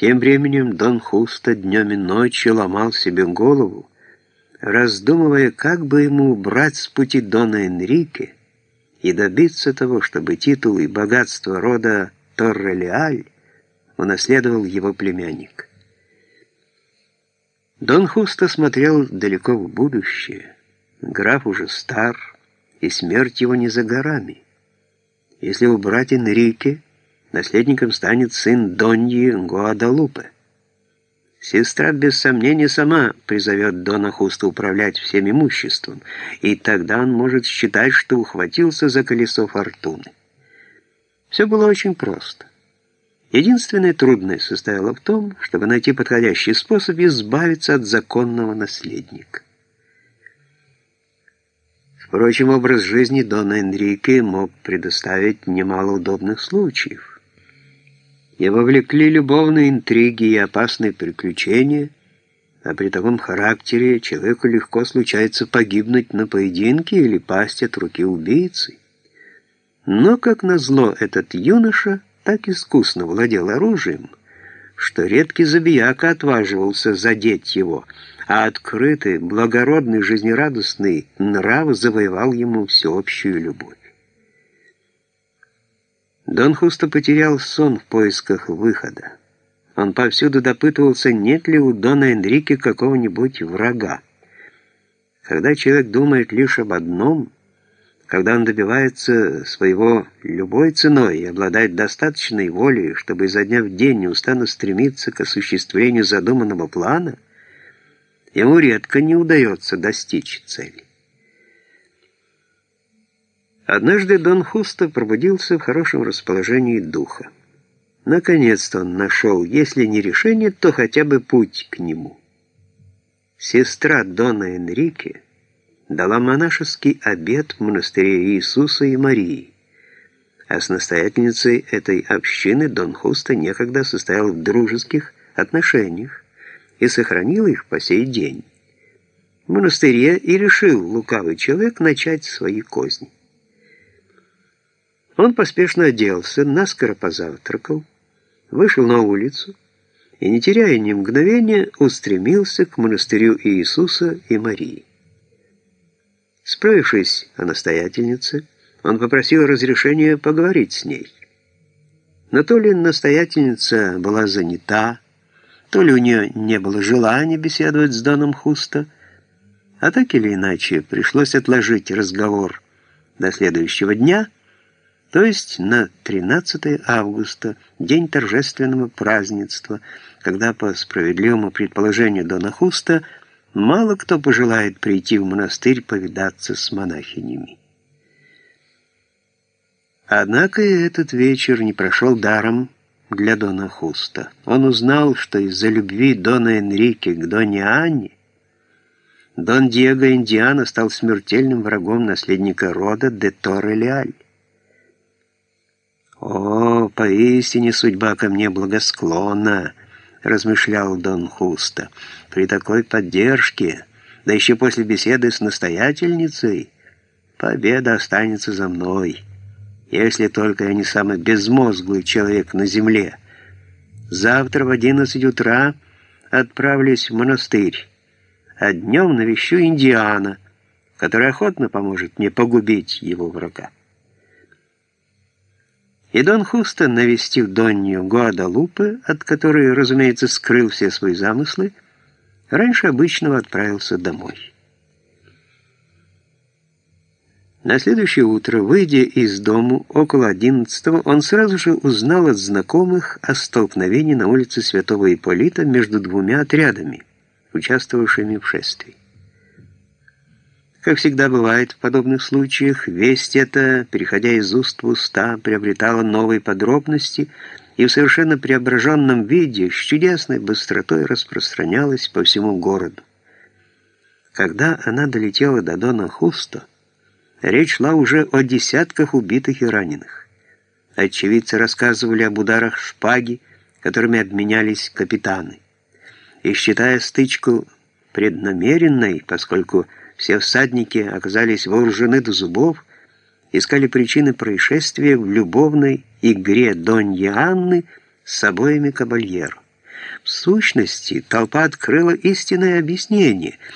Тем временем Дон Хуста днем и ночью ломал себе голову, раздумывая, как бы ему убрать с пути Дона Энрике и добиться того, чтобы титул и богатство рода Торрелиаль унаследовал его племянник. Дон Хуста смотрел далеко в будущее. Граф уже стар, и смерть его не за горами. Если убрать Энрике, наследником станет сын Доньи Гуадалупе. Сестра, без сомнения, сама призовет Дона Хуста управлять всем имуществом, и тогда он может считать, что ухватился за колесо фортуны. Все было очень просто. Единственное трудное состояло в том, чтобы найти подходящий способ избавиться от законного наследника. Впрочем, образ жизни Дона Энрике мог предоставить немало удобных случаев. Его влекли любовные интриги и опасные приключения, а при таком характере человеку легко случается погибнуть на поединке или пасть от руки убийцы. Но, как назло, этот юноша так искусно владел оружием, что редкий забияка отваживался задеть его, а открытый, благородный, жизнерадостный нрав завоевал ему всеобщую любовь. Дон Хусто потерял сон в поисках выхода. Он повсюду допытывался, нет ли у Дона Энрике какого-нибудь врага. Когда человек думает лишь об одном, когда он добивается своего любой ценой и обладает достаточной волей, чтобы изо дня в день неустанно стремиться к осуществлению задуманного плана, ему редко не удается достичь цели. Однажды Дон Хусто пробудился в хорошем расположении духа. Наконец-то он нашел, если не решение, то хотя бы путь к нему. Сестра Дона Энрике дала монашеский обет в монастыре Иисуса и Марии, а с настоятельницей этой общины Дон Хуста некогда состоял в дружеских отношениях и сохранил их по сей день. В монастыре и решил лукавый человек начать свои козни. Он поспешно оделся, наскоро позавтракал, вышел на улицу и, не теряя ни мгновения, устремился к монастырю Иисуса и Марии. Справившись о настоятельнице, он попросил разрешения поговорить с ней. Но то ли настоятельница была занята, то ли у нее не было желания беседовать с Доном Хуста, а так или иначе пришлось отложить разговор до следующего дня – то есть на 13 августа, день торжественного празднества, когда, по справедливому предположению Дона Хуста, мало кто пожелает прийти в монастырь повидаться с монахинями. Однако и этот вечер не прошел даром для Дона Хуста. Он узнал, что из-за любви Дона Энрике к Доне Анне Дон Диего Индиана стал смертельным врагом наследника рода де Торре-Леаль. «О, поистине судьба ко мне благосклонна», — размышлял Дон Хуста. «При такой поддержке, да еще после беседы с настоятельницей, победа останется за мной, если только я не самый безмозглый человек на земле. Завтра в одиннадцать утра отправлюсь в монастырь, а днем навещу Индиана, который охотно поможет мне погубить его врага. И Дон Хуста, навестив Донью Гуадалупе, от которой, разумеется, скрыл все свои замыслы, раньше обычного отправился домой. На следующее утро, выйдя из дому около одиннадцатого, он сразу же узнал от знакомых о столкновении на улице Святого Ипполита между двумя отрядами, участвовавшими в шествии. Как всегда бывает в подобных случаях, весть эта, переходя из уст в уста, приобретала новые подробности и в совершенно преображенном виде с чудесной быстротой распространялась по всему городу. Когда она долетела до Дона Хуста, речь шла уже о десятках убитых и раненых. Очевидцы рассказывали об ударах шпаги, которыми обменялись капитаны. И считая стычку преднамеренной, поскольку все всадники оказались вооружены до зубов, искали причины происшествия в любовной игре Доньи Анны с обоими кабальеро. В сущности, толпа открыла истинное объяснение –